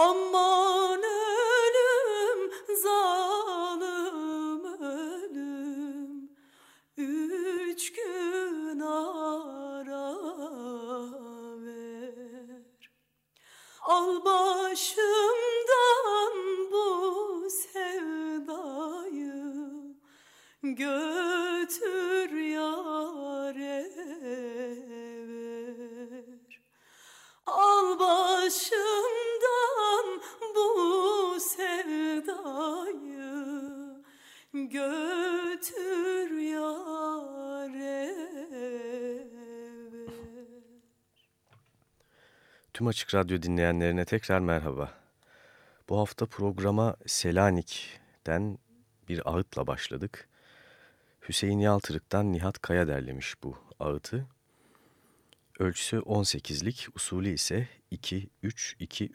Oh, Açık Radyo dinleyenlerine tekrar merhaba. Bu hafta programa Selanik'ten bir ağıtla başladık. Hüseyin Yaltırık'tan Nihat Kaya derlemiş bu ağıtı. Ölçüsü 18'lik, usulü ise 2-3-2-3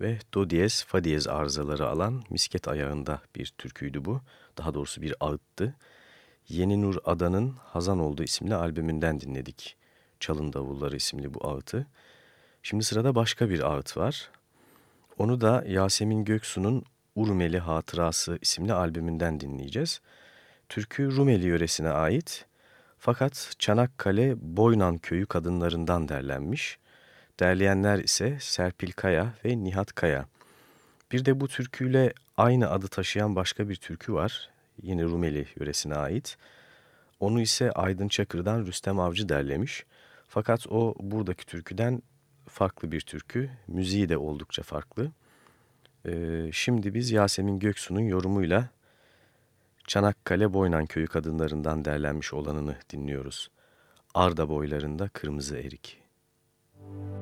ve do diyez, fa diyez arızaları alan misket ayağında bir türküydü bu. Daha doğrusu bir ağıttı. Yeni Nur Adan'ın Hazan Oldu isimli albümünden dinledik. Çalın Davulları isimli bu ağıtı. Şimdi sırada başka bir ağıt var. Onu da Yasemin Göksu'nun Urmeli Hatırası isimli albümünden dinleyeceğiz. Türkü Rumeli yöresine ait fakat Çanakkale Boynan köyü kadınlarından derlenmiş. Derleyenler ise Serpil Kaya ve Nihat Kaya. Bir de bu türküyle aynı adı taşıyan başka bir türkü var. Yine Rumeli yöresine ait. Onu ise Aydın Çakır'dan Rüstem Avcı derlemiş. Fakat o buradaki türküden farklı bir türkü. Müziği de oldukça farklı. Ee, şimdi biz Yasemin Göksu'nun yorumuyla Çanakkale Boynan Köyü kadınlarından derlenmiş olanını dinliyoruz. Arda boylarında kırmızı erik. Programa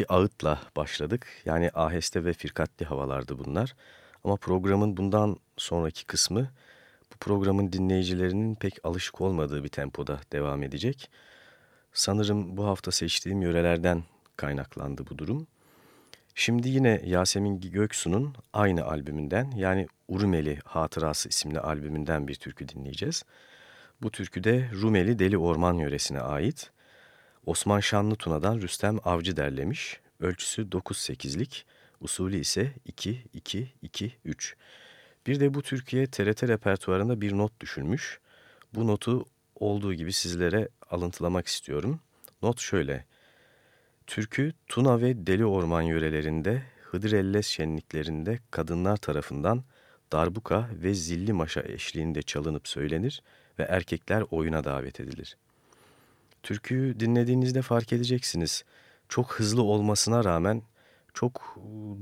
iki ağıtla başladık. Yani aheste ve firkatli havalardı bunlar. Ama programın bundan sonraki kısmı bu programın dinleyicilerinin pek alışık olmadığı bir tempoda devam edecek. Sanırım bu hafta seçtiğim yörelerden kaynaklandı bu durum. Şimdi yine Yasemin Göksu'nun aynı albümünden yani Urumeli Hatırası isimli albümünden bir türkü dinleyeceğiz. Bu türkü de Rumeli Deli Orman yöresine ait. Osman Şanlı Tuna'dan Rüstem Avcı derlemiş. Ölçüsü 9-8'lik, usulü ise 2-2-2-3. Bir de bu Türkiye TRT repertuarında bir not düşülmüş. Bu notu olduğu gibi sizlere alıntılamak istiyorum. Not şöyle. Türkü Tuna ve Deli Orman yörelerinde Hıdrellez şenliklerinde kadınlar tarafından darbuka ve zilli maşa eşliğinde çalınıp söylenir ve erkekler oyuna davet edilir. Türküyü dinlediğinizde fark edeceksiniz. Çok hızlı olmasına rağmen çok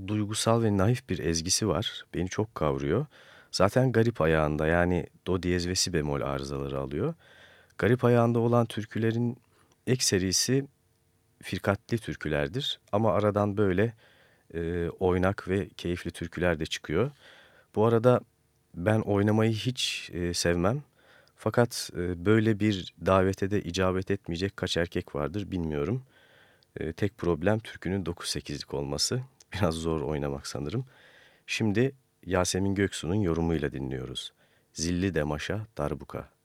duygusal ve naif bir ezgisi var. Beni çok kavruyor. Zaten garip ayağında yani do diyez ve si bemol arızaları alıyor. Garip ayağında olan türkülerin ek serisi firkatli türkülerdir. Ama aradan böyle e, oynak ve keyifli türküler de çıkıyor. Bu arada ben oynamayı hiç e, sevmem. Fakat e, böyle bir davete de icabet etmeyecek kaç erkek vardır bilmiyorum. E, tek problem türkünün 9-8'lik olması. biraz zor oynamak sanırım. Şimdi Yasemin Göksu'nun yorumuyla dinliyoruz. Zilli Demaşa Darbuka.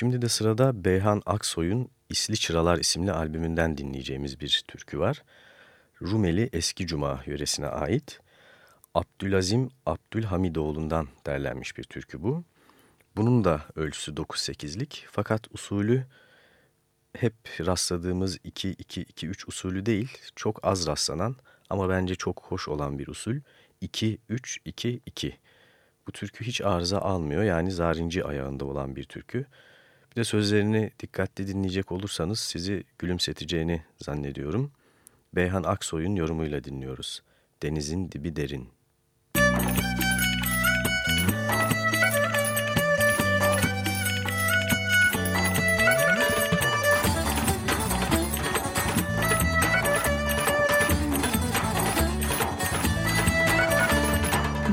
Şimdi de sırada Beyhan Aksoy'un İsli Çıralar isimli albümünden dinleyeceğimiz bir türkü var. Rumeli Eski Cuma yöresine ait. Abdülazim Abdülhamidoğlu'ndan derlenmiş bir türkü bu. Bunun da ölçüsü 9-8'lik fakat usulü hep rastladığımız 2-2-2-3 usulü değil, çok az rastlanan ama bence çok hoş olan bir usul 2-3-2-2. Bu türkü hiç arıza almıyor yani zarinci ayağında olan bir türkü. Bir de sözlerini dikkatli dinleyecek olursanız sizi gülümseteceğini zannediyorum. Beyhan Aksoy'un yorumuyla dinliyoruz. Denizin dibi derin.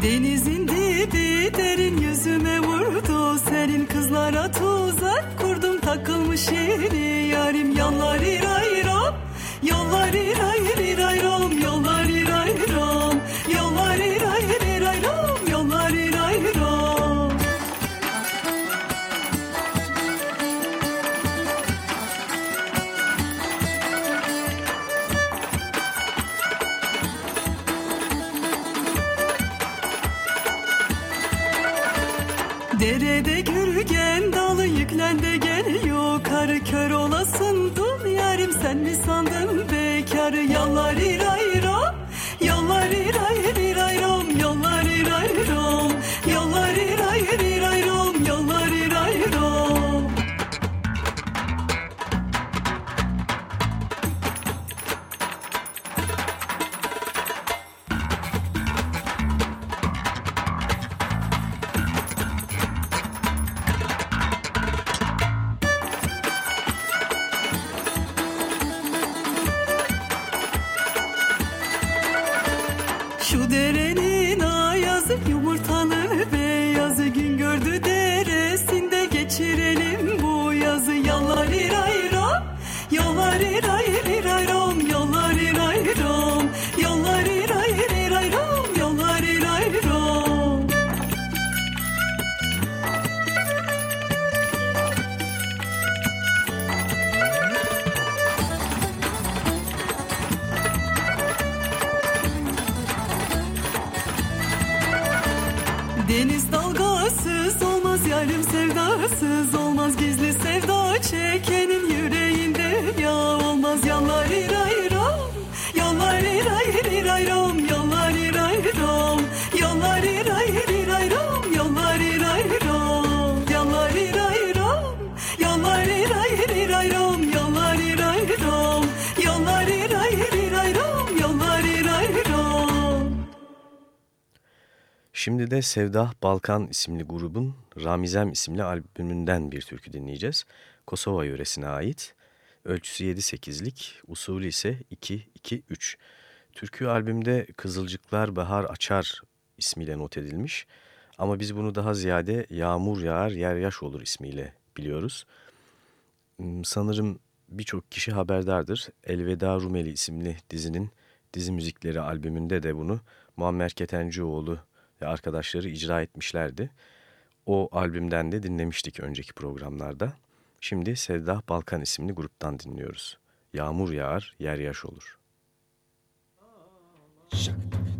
Denizin dibi derin yüzüme vurdu. Senin kızlara tuzak kurdum takılmış yeri Yarim. Yallar irayram Yollar iray irayram de Sevdah Balkan isimli grubun Ramizem isimli albümünden bir türkü dinleyeceğiz. Kosova yöresine ait. Ölçüsü 7-8'lik, usulü ise 2-2-3. Türkü albümde Kızılcıklar Bahar Açar ismiyle not edilmiş. Ama biz bunu daha ziyade Yağmur Yağar Yer Yaş Olur ismiyle biliyoruz. Hmm, Sanırım birçok kişi haberdardır. Elveda Rumeli isimli dizinin dizi müzikleri albümünde de bunu Muammer Ketencioğlu arkadaşları icra etmişlerdi. O albümden de dinlemiştik önceki programlarda. Şimdi Sevda Balkan isimli gruptan dinliyoruz. Yağmur yağar, yer yaş olur. Yağmur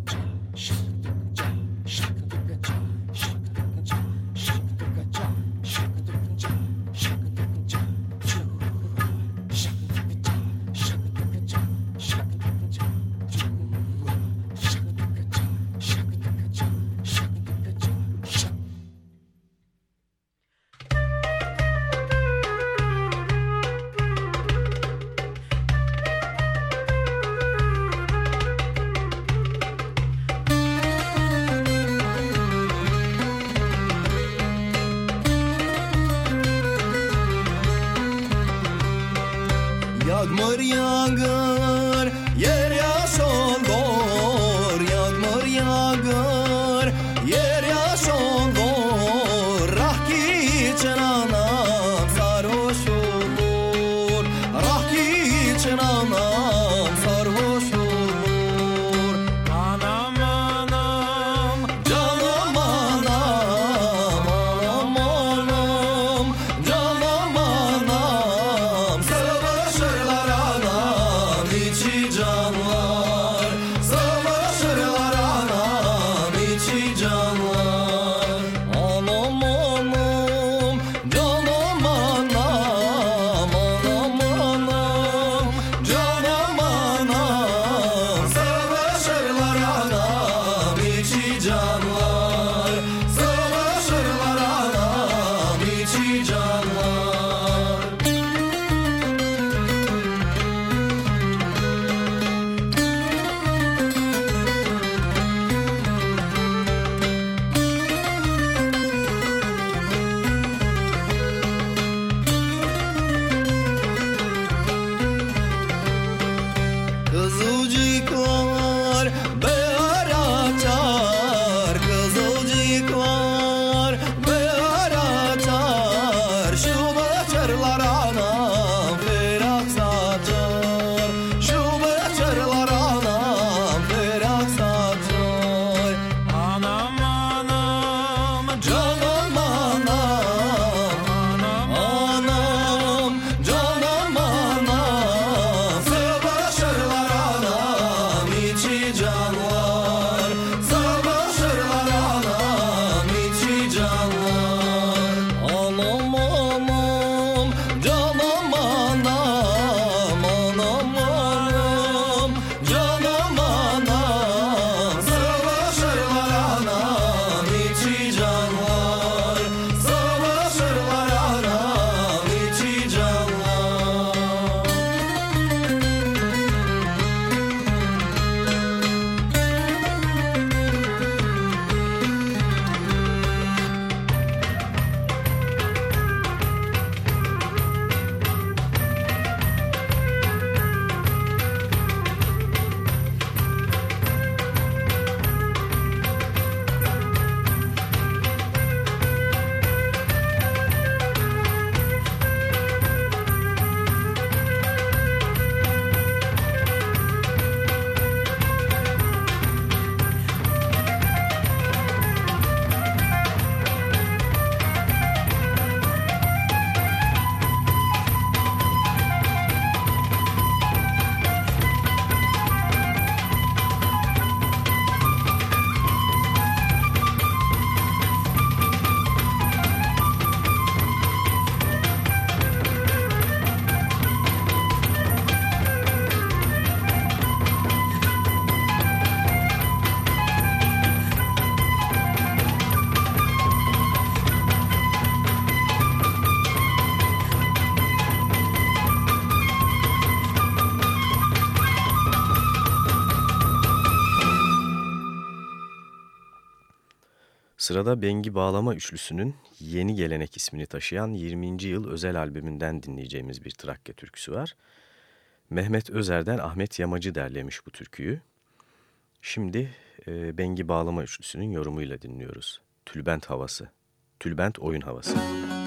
Sırada Bengi Bağlama Üçlüsü'nün Yeni Gelenek ismini taşıyan 20. yıl özel albümünden dinleyeceğimiz bir Trakya türküsü var. Mehmet Özer'den Ahmet Yamacı derlemiş bu türküyü. Şimdi e, Bengi Bağlama Üçlüsü'nün yorumuyla dinliyoruz. Tülbent Havası, Tülbent Oyun Havası. Müzik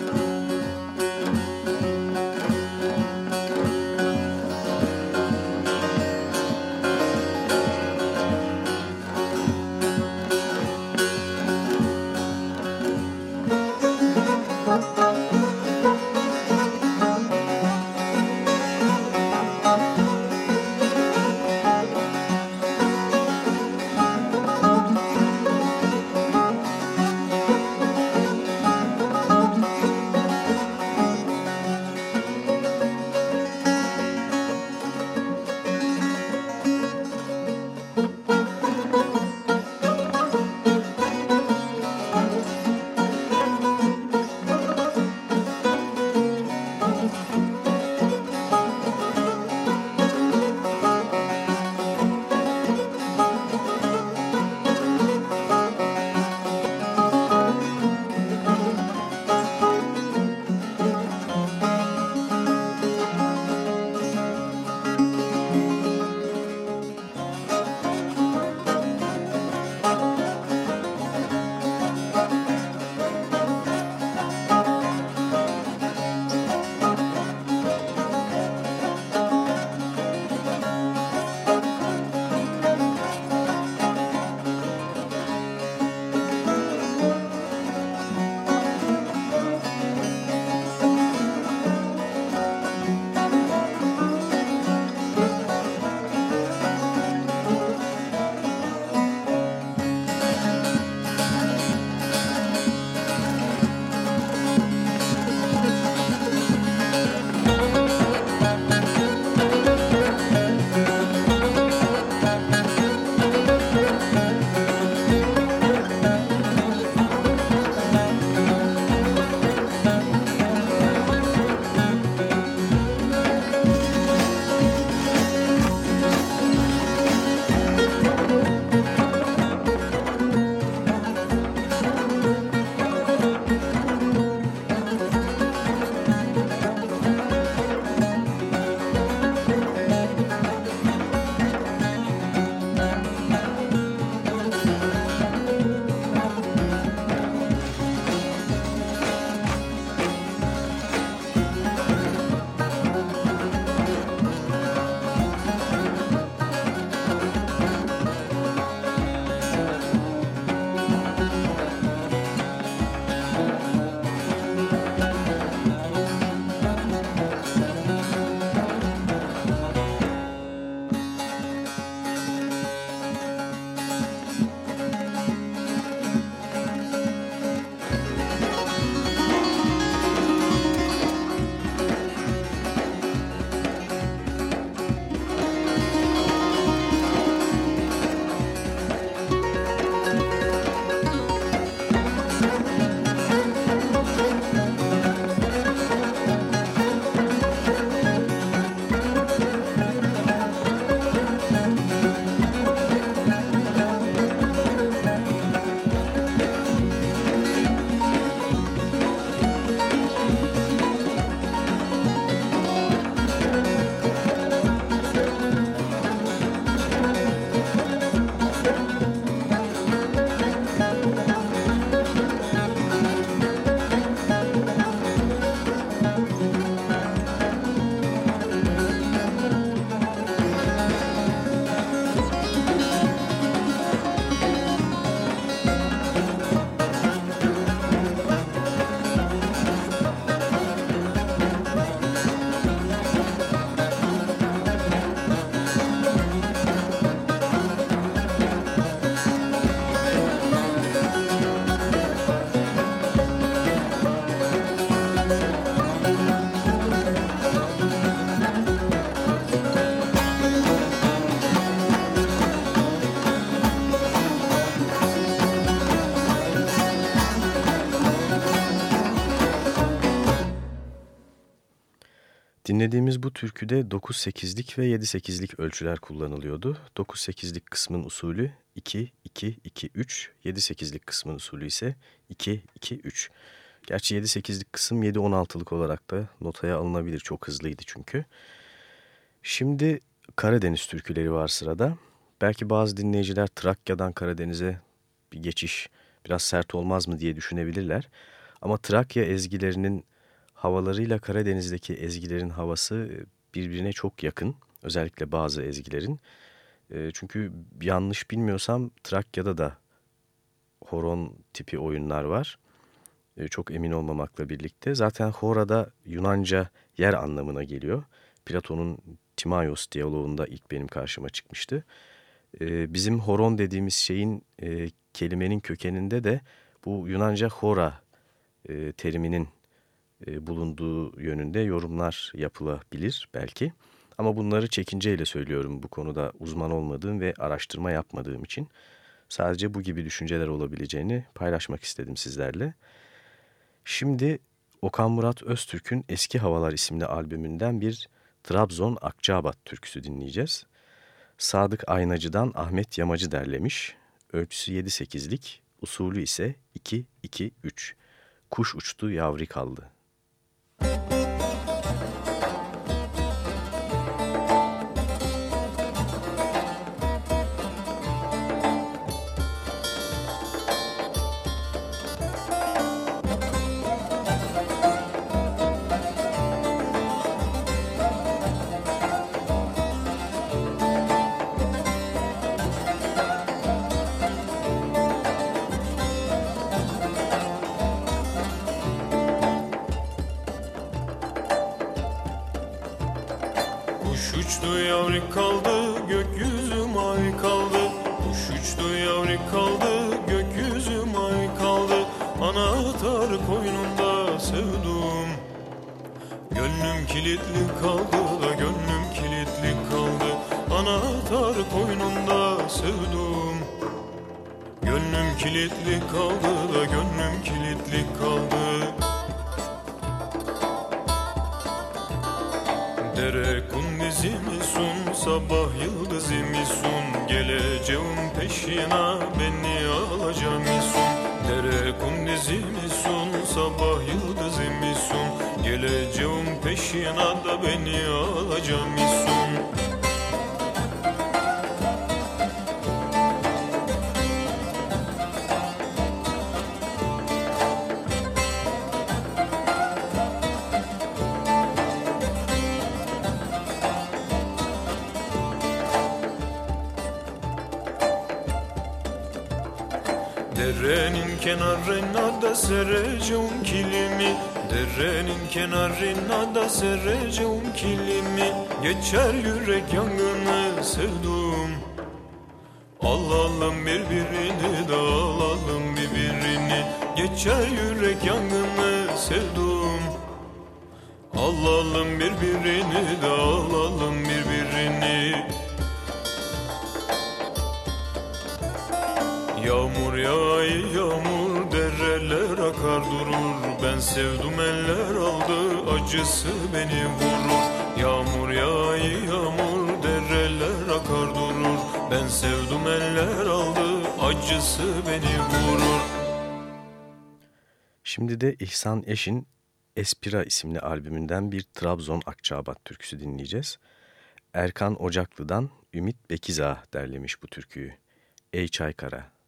Bu türküde 9-8'lik ve 7-8'lik ölçüler kullanılıyordu. 9-8'lik kısmın usulü 2-2-2-3, 7-8'lik kısmın usulü ise 2-2-3. Gerçi 7-8'lik kısım 7-16'lık olarak da notaya alınabilir. Çok hızlıydı çünkü. Şimdi Karadeniz türküleri var sırada. Belki bazı dinleyiciler Trakya'dan Karadeniz'e bir geçiş biraz sert olmaz mı diye düşünebilirler. Ama Trakya ezgilerinin havalarıyla Karadeniz'deki ezgilerin havası e, birbirine çok yakın. Özellikle bazı ezgilerin. E, çünkü yanlış bilmiyorsam Trakya'da da horon tipi oyunlar var. E, çok emin olmamakla birlikte. Zaten horada Yunanca yer anlamına geliyor. Platon'un Timaios diyaloğunda ilk benim karşıma çıkmıştı. Bizim horon dediğimiz şeyin kelimenin kökeninde de bu Yunanca hora teriminin e, bulunduğu yönünde yorumlar yapılabilir belki. Ama bunları çekinceyle söylüyorum bu konuda uzman olmadığım ve araştırma yapmadığım için. Sadece bu gibi düşünceler olabileceğini paylaşmak istedim sizlerle. Şimdi Okan Murat Öztürk'ün Eski Havalar isimli albümünden bir Trabzon Akçabat türküsü dinleyeceğiz. Sadık Aynacı'dan Ahmet Yamacı derlemiş. Ölçüsü 7-8'lik, usulü ise 2-2-3. Kuş uçtu yavri kaldı. Derenin kenarına da sereceğim kilimi. Derenin kenarına da sereceğim kilimi. Geçer yürek yangını sevdum. Alalım birbirini de alalım birbirini. Geçer yürek yangını sevdum. Alalım birbirini de alalım birbirini akar durur Ben sevdum eller aldı acısı beni vurur Yağmur yağay yağmur dereler akar durur Ben sevdum eller aldı acısı beni vurur Şimdi de İhsan Eş'in Espira isimli albümünden bir Trabzon Akçabat türküsü dinleyeceğiz. Erkan Ocaklı'dan Ümit Bekiza derlemiş bu türküyü. Ey Çaykara.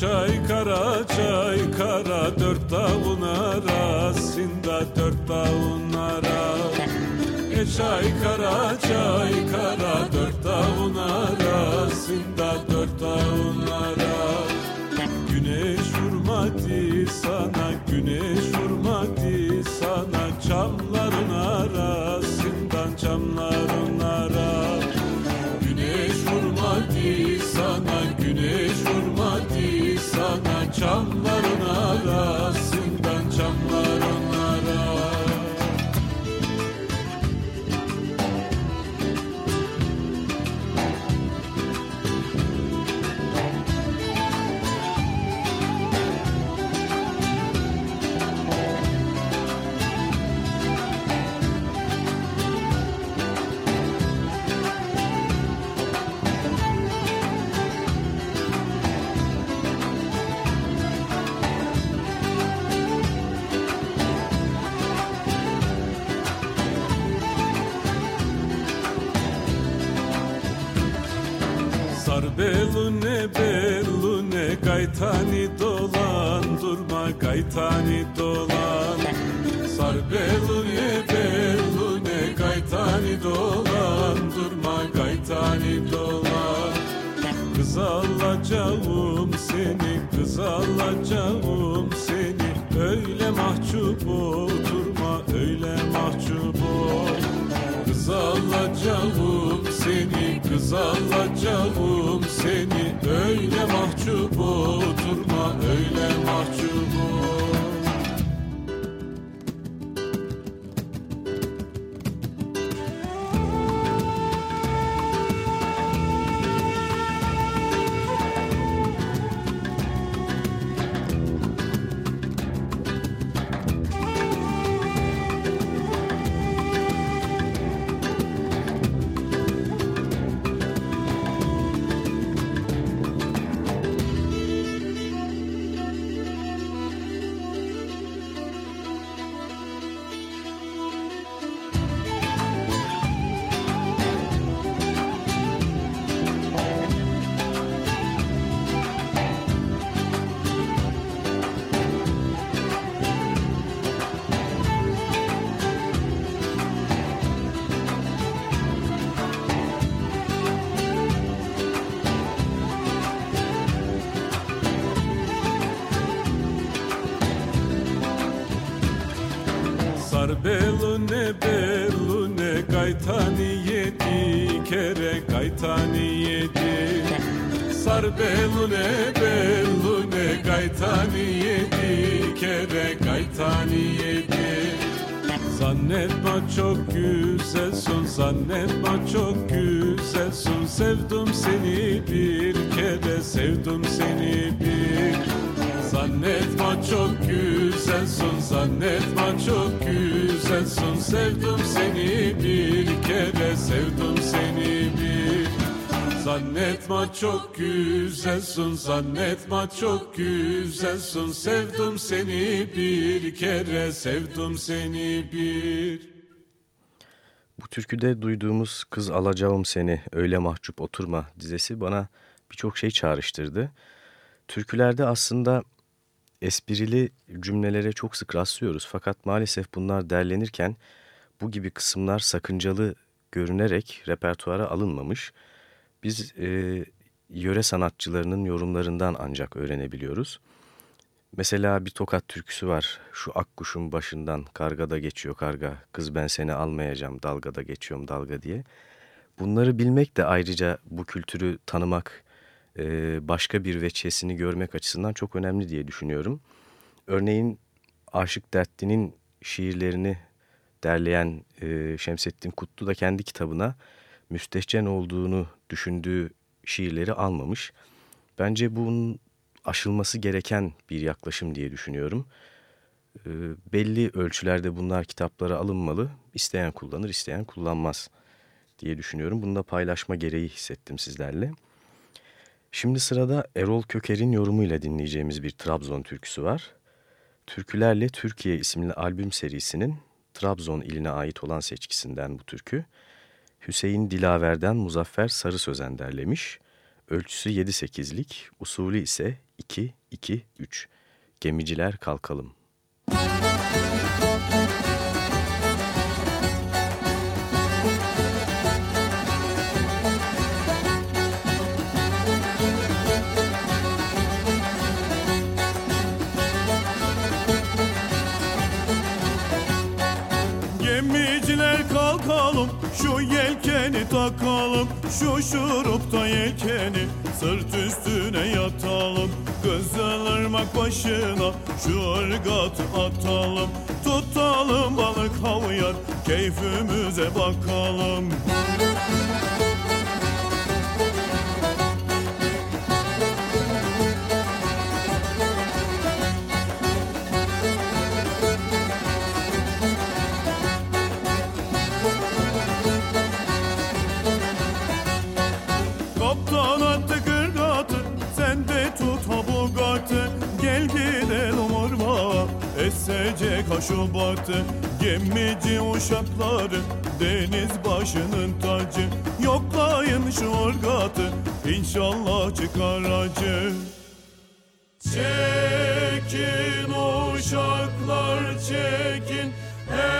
Çay kara çay kara dört dağın arasında dört dağın arasında E çay kara çay kara dört dağın arasında dört dağın arasında Güneş vurmadı sana güneş vurmadı gaytani dolan durma gaytani dolan. Sar belune belune gaytani dolan. Durma gaytani dolan. Kız alacağım seni kız alacağım seni. Öyle mahcup oturma öyle mahcup ol. Kız alacağım seni kız alacağım seni. Öyle mahcup oturma öyle mahcup ol Zannetme çok güzelsin zannetme çok güzelsin Sevdim seni bir kere sevdim seni bir Bu türküde duyduğumuz kız alacağım seni öyle mahcup oturma dizesi bana birçok şey çağrıştırdı. Türkülerde aslında esprili cümlelere çok sık rastlıyoruz fakat maalesef bunlar derlenirken bu gibi kısımlar sakıncalı görünerek repertuara alınmamış. Biz e, yöre sanatçılarının yorumlarından ancak öğrenebiliyoruz. Mesela bir tokat türküsü var. Şu akkuşun başından kargada geçiyor karga. Kız ben seni almayacağım dalgada geçiyorum dalga diye. Bunları bilmek de ayrıca bu kültürü tanımak, e, başka bir veçesini görmek açısından çok önemli diye düşünüyorum. Örneğin Aşık Dertli'nin şiirlerini derleyen e, Şemsettin Kutlu da kendi kitabına müstehcen olduğunu düşündüğü şiirleri almamış. Bence bunun aşılması gereken bir yaklaşım diye düşünüyorum. E, belli ölçülerde bunlar kitaplara alınmalı. İsteyen kullanır, isteyen kullanmaz diye düşünüyorum. Bunu da paylaşma gereği hissettim sizlerle. Şimdi sırada Erol Köker'in yorumuyla dinleyeceğimiz bir Trabzon türküsü var. Türkülerle Türkiye isimli albüm serisinin Trabzon iline ait olan seçkisinden bu türkü. Hüseyin Dilaver'den Muzaffer Sarı Sözen derlemiş. Ölçüsü 7-8'lik, usulü ise 2, 2, 3. Gemiciler kalkalım. Gemiciler kalkalım şu yelkeni takalım Şu şurupta yelkeni sırt üstüne yatalım. Kızılırmak başına şu ırgatı atalım. Tutalım balık havyar keyfimize bakalım. Kaptan Esecek ha şu batı Gemici uşakları Deniz başının tacı. Yoklayın şu ırgatı İnşallah çıkar acı. Çekin uşaklar çekin. Hemen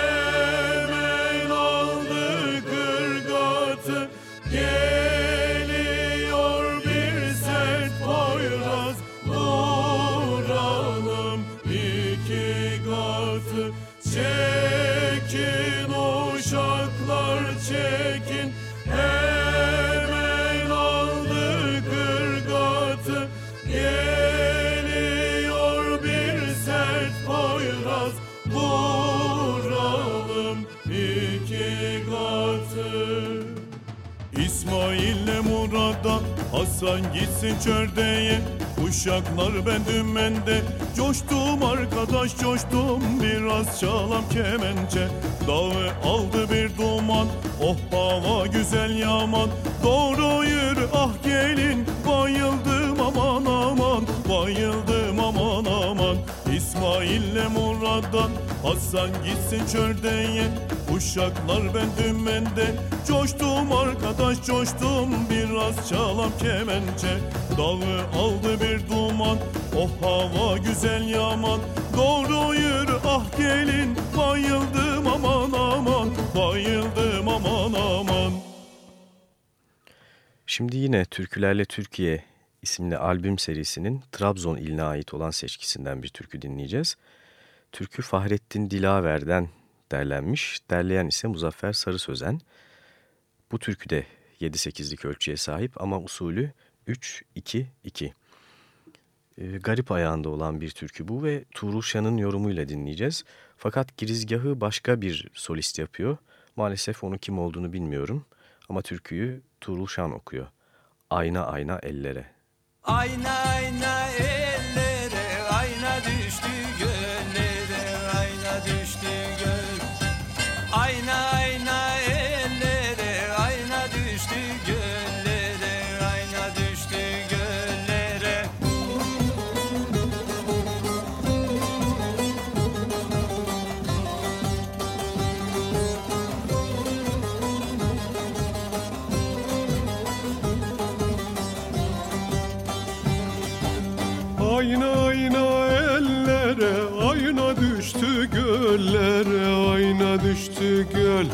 Hasan gitsin çördeğe Uşaklar ben dümende. Coştum arkadaş coştum Biraz çalam kemençe. Dağı aldı bir duman Oh hava güzel yaman. Doğru yürü ah gelin Bayıldım aman aman. Bayıldım aman aman. İsmail'le Murat'dan Hasan gitsin çördeğe Uşaklar ben dümende Coştum arkadaş coştum Biraz çalam kemençe. Dağı aldı bir duman Oh hava güzel yaman. Doğru yürü ah gelin Bayıldım aman aman Bayıldım aman aman. Şimdi yine Türkülerle Türkiye isimli albüm serisinin Trabzon iline ait olan seçkisinden bir türkü dinleyeceğiz. Türkü Fahrettin Dilaver'den derlenmiş, derleyen ise Muzaffer Sarı Sözen. Bu türkü de 7-8'lik ölçüye sahip ama usulü 3-2-2. Ee, garip ayağında olan bir türkü bu ve Tuğrul Şan'ın yorumuyla dinleyeceğiz. Fakat girizgahı başka bir solist yapıyor. Maalesef onun kim olduğunu bilmiyorum ama türküyü Tuğrul Şan okuyor. Ayna ayna ellere. Ayna ayna ellere Ayna ayna ellere ayna düştü göllere ayna düştü göl.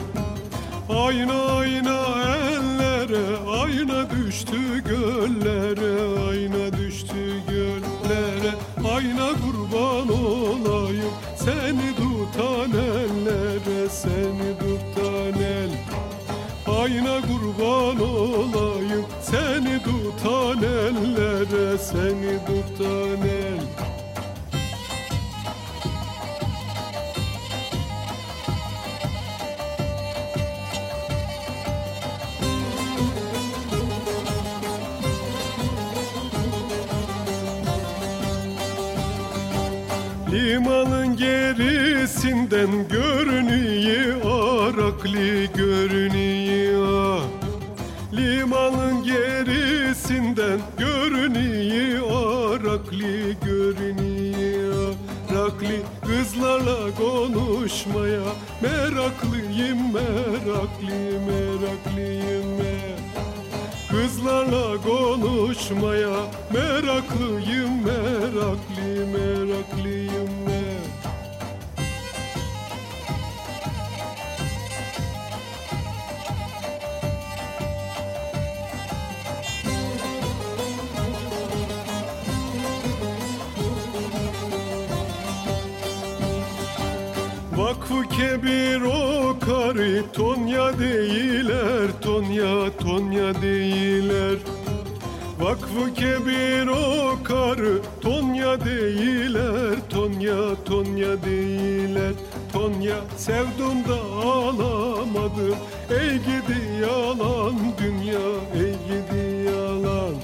Ayna ayna ellere ayna düştü göllere ayna düştü göllere. Ayna kurban olayım seni tutan ellere seni tutan el. Ayna kurban olayım seni tutan ellere seni tutan el. Limanın gerisinden görünüyor Arakli görünüyor gerisinden görünüyor Arakli görünüyor. Rakli kızlarla konuşmaya Meraklıyım meraklı meraklıyım mer Kızlarla konuşmaya meraklıyım meraklı meraklıyım Vakfı kebir o karı Tonya değiller Tonya Tonya değiller Vakfı kebir o karı Tonya değiller Tonya Tonya değiller Tonya sevdim da alamadım Ey gidi yalan dünya Ey gidi yalan.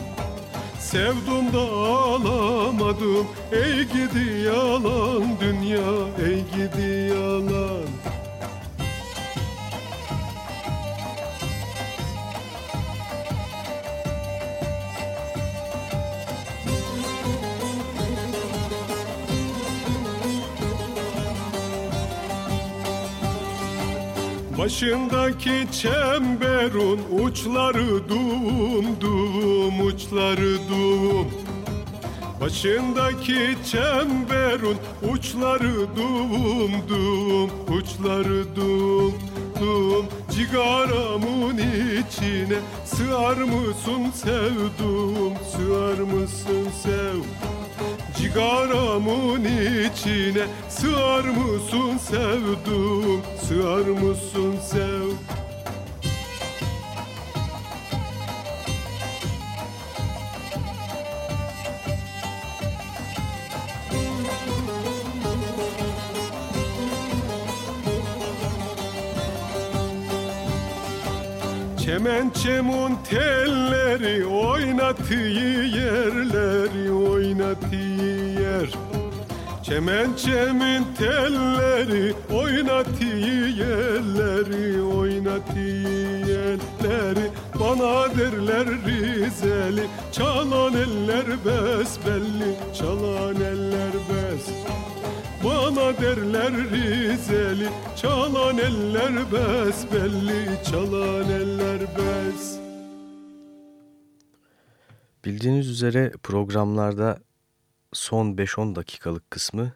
Sevdum da ağlamadım Ey gidi yalan dünya Ey gidi yalan. Başındaki çemberun uçları dum dum uçları dum. Başındaki çemberun uçları dum dum uçları dum dum. Cigaramın içine sığar mısın sevdum sığar mısın sev Cigaramın içine sığar mısın sevdum sığar mısın sev Çemençemun telleri oynattığı yerleri oynattığı yer. Çemençemin telleri oynattığı yerleri oynattığı yerleri. Bana derler Rizeli çalan eller besbelli çalan eller bes bana derler Rizeli Çalan eller besbelli Çalan eller bes Bildiğiniz üzere programlarda son 5-10 dakikalık kısmı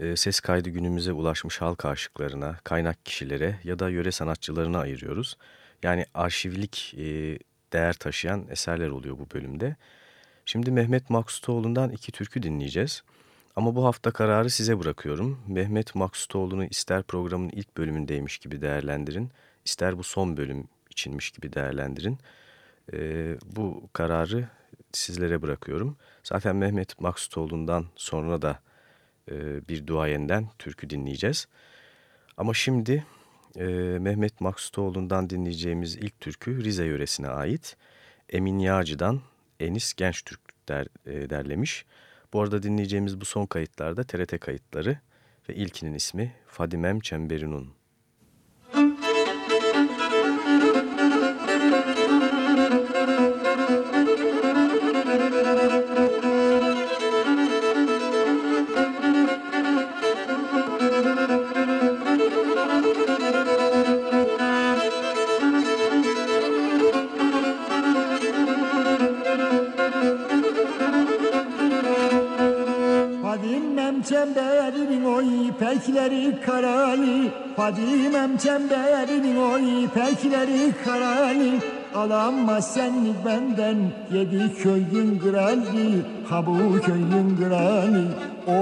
e, ses kaydı günümüze ulaşmış halk aşıklarına, kaynak kişilere ya da yöre sanatçılarına ayırıyoruz. Yani arşivlik e, değer taşıyan eserler oluyor bu bölümde. Şimdi Mehmet Maksutoğlu'ndan iki türkü dinleyeceğiz. Ama bu hafta kararı size bırakıyorum. Mehmet Maksutoğlu'nu ister programın ilk bölümündeymiş gibi değerlendirin, ister bu son bölüm içinmiş gibi değerlendirin. Ee, bu kararı sizlere bırakıyorum. Zaten Mehmet Maksutoğlu'ndan sonra da e, bir duayenden türkü dinleyeceğiz. Ama şimdi e, Mehmet Maksutoğlu'ndan dinleyeceğimiz ilk türkü Rize yöresine ait. Emin Yağcı'dan Enis Gençtürk der, e, derlemiş. Bu arada dinleyeceğimiz bu son kayıtlarda TRT kayıtları ve ilkinin ismi Fadimem Çemberinun. İpekleri karali Fadimem çemberinin o ipekleri karali Alamaz senlik benden. Yedi köyün krali Ha bu köyün krali Oh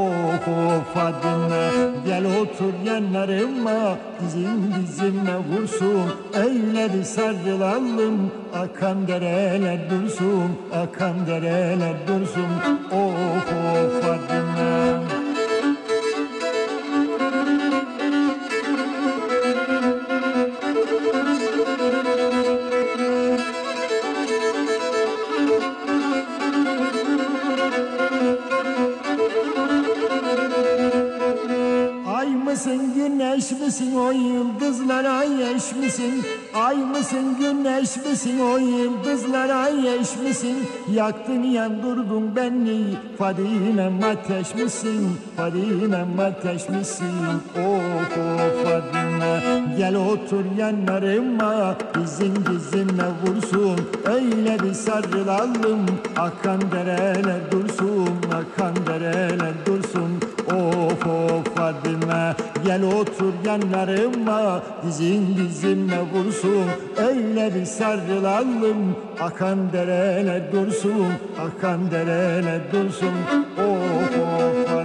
oh Fadime gel otur yanlarıma. Dizin dizime vursun. Öyle bir sarılalım. Akan dereler dursun Akan dereler dursun. Oh Mısın güneş misin o yıldızlara eş misin? Yaktın yandırdın beni Fadime'm ateş misin? Fadime'm ateş misin? Of of Fadime Gel otur yanlarıma Dizin dizime vursun Öyle bir sarılalım Akan dereler dursun Akan dereler dursun Of of Fadime Gel otur yanlarıma Dizin dizime vursun. Öyle bir sarılalım Akan dereler dursun Akan dereler dursun. Of of Fadime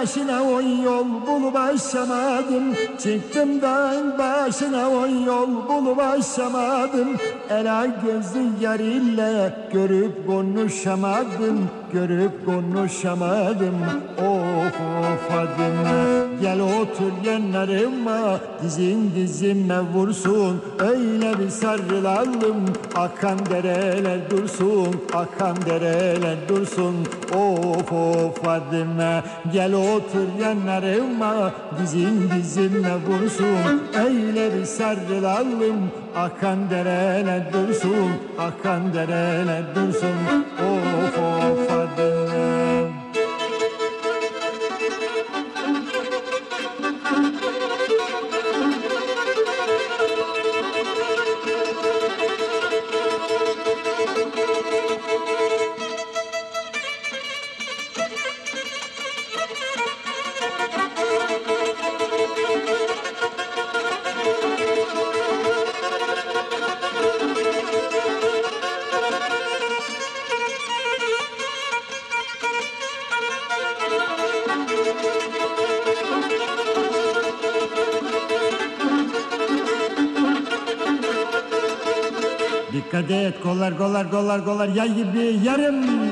başına o yol bulup aşamadım Çıktım dağın başına o yol bulup aşamadım Ela gözlü yar ile görüp konuşamadım. Görüp konuşamadım. Of of Fadime Gel otur yanlarıma Dizin dizime vursun. Öyle bir sarılalım Akan dereler dursun Akan dereler dursun. Of of Fadime Gel otur yanlarıma Dizin dizime vursun. Öyle bir sarılalım Akan dereler dursun Akan dereler dursun. Of of kollar yay gibi yarım.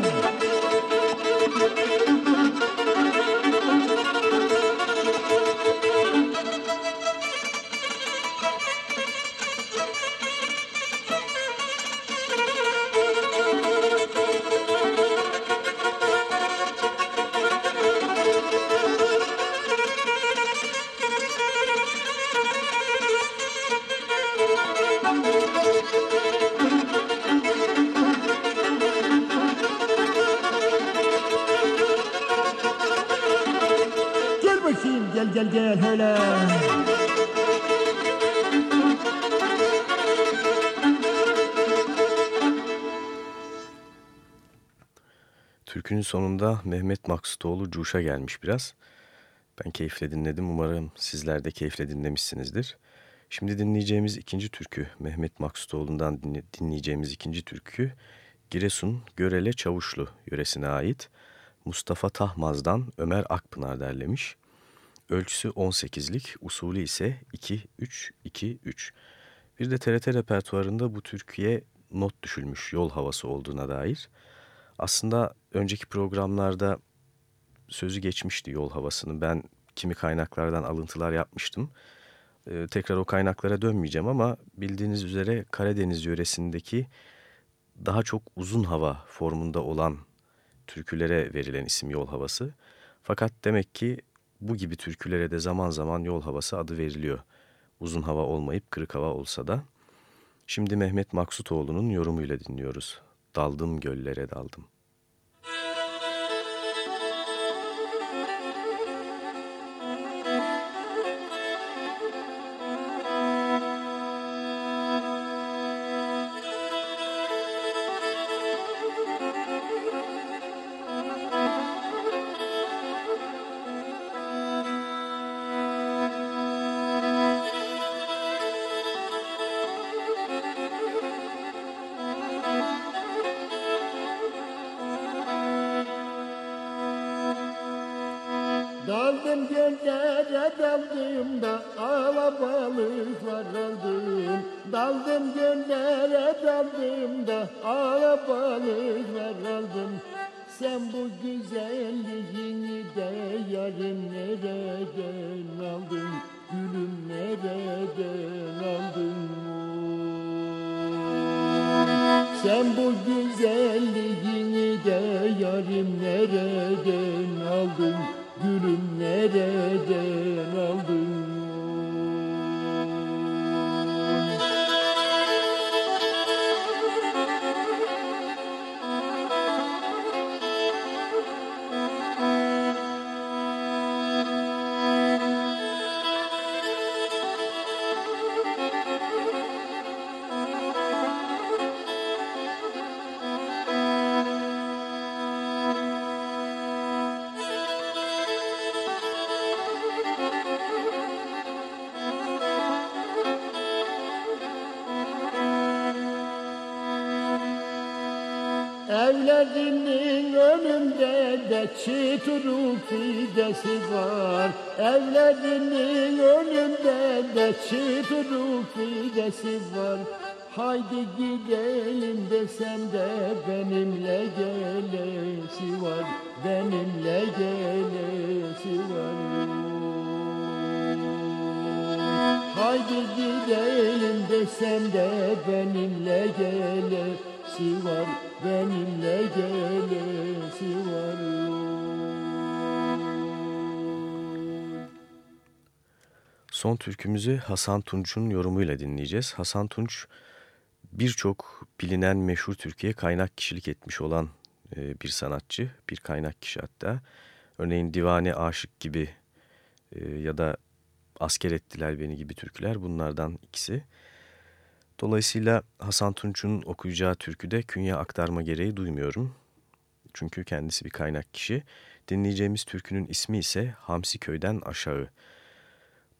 Türkünün sonunda Mehmet Maksutoğlu Cuş'a gelmiş biraz. Ben keyifle dinledim. Umarım sizler de keyifle dinlemişsinizdir. Şimdi dinleyeceğimiz ikinci türkü, Mehmet Maksutoğlu'ndan dinle- dinleyeceğimiz ikinci türkü, Giresun Görele Çavuşlu yöresine ait Mustafa Tahmaz'dan Ömer Akpınar derlemiş. Ölçüsü 18'lik, usulü ise 2-3-2-3. Bir de TRT repertuarında bu türküye not düşülmüş yol havası olduğuna dair. Aslında önceki programlarda sözü geçmişti yol havasını. Ben kimi kaynaklardan alıntılar yapmıştım. Ee, tekrar o kaynaklara dönmeyeceğim ama bildiğiniz üzere Karadeniz yöresindeki daha çok uzun hava formunda olan türkülere verilen isim yol havası. Fakat demek ki bu gibi türkülere de zaman zaman yol havası adı veriliyor. Uzun hava olmayıp kırık hava olsa da. Şimdi Mehmet Maksutoğlu'nun yorumuyla dinliyoruz. Daldım göllere. Daldım çituruk fidesi var. Evlerinin önünde de fidesi var. Haydi gidelim desem de benimle gelesi var. Benimle gelesi var. Haydi gidelim desem de benimle gelesi var Son türkümüzü Hasan Tunç'un yorumuyla dinleyeceğiz. Hasan Tunç birçok bilinen meşhur Türkiye kaynak kişilik etmiş olan e, bir sanatçı, bir kaynak kişi hatta. Örneğin Divane Aşık gibi e, ya da Asker Ettiler Beni gibi türküler bunlardan ikisi. Dolayısıyla Hasan Tunç'un okuyacağı türküde künye aktarma gereği duymuyorum. Çünkü kendisi bir kaynak kişi. Dinleyeceğimiz türkünün ismi ise Hamsi Köy'den Aşağı.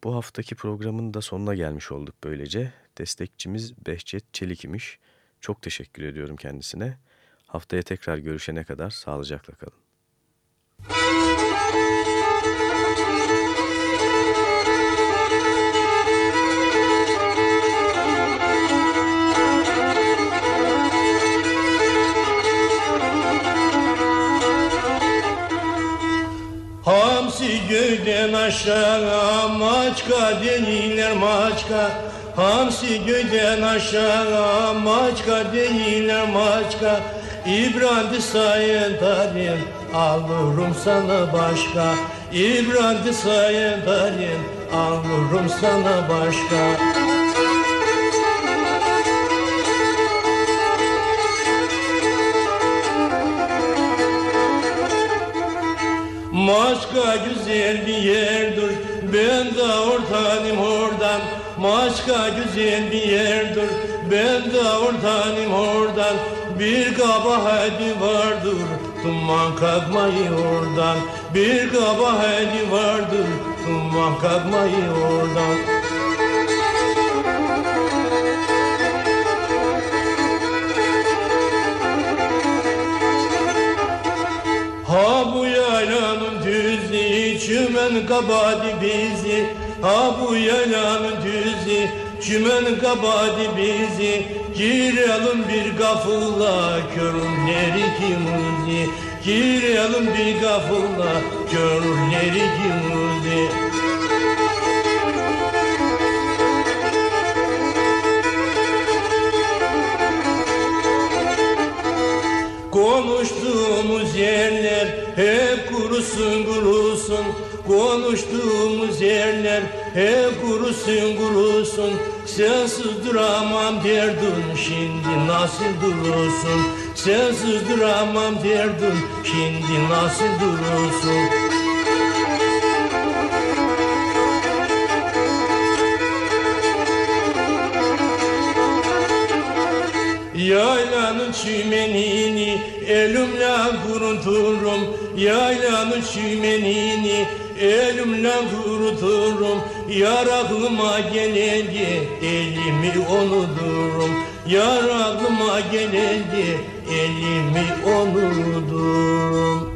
Bu haftaki programın da sonuna gelmiş olduk böylece. Destekçimiz Behçet Çelik imiş. Çok teşekkür ediyorum kendisine. Haftaya tekrar görüşene kadar sağlıcakla kalın. Hamsi göyden aşağı maçka değiller maçka. Hamsi göyden aşağı maçka değiller maçka. İbrahim sayın tarim alırım sana başka. İbrahim sayın tarim alırım sana başka Maçka güzel bir yerdir Ben de ortanım oradan. Maçka güzel bir yerdir Ben de ortanım oradan. Bir kabahati vardır. Tuman kalkmayı oradan. Bir kabahati vardır. Tuman kalkmayı oradan çümen kabadi bizi Ha bu yaylanın düzü çümen kabadi bizi Girelim bir gafıla körünler ikimizi Girelim bir gafıla körünler ikimizi Konuştuğumuz yerler hep kurusun kurusun Konuştuğumuz yerler hep kurusun kurusun. Sensiz duramam derdin şimdi nasıl durursun? Sensiz duramam derdin şimdi nasıl durursun? Yaylanın çimenini elimle kuruturum. Yaylanın çimenini elimle kuruturum Yar aklıma geleni elimi unuturum Yar aklıma geleni elimi unuturum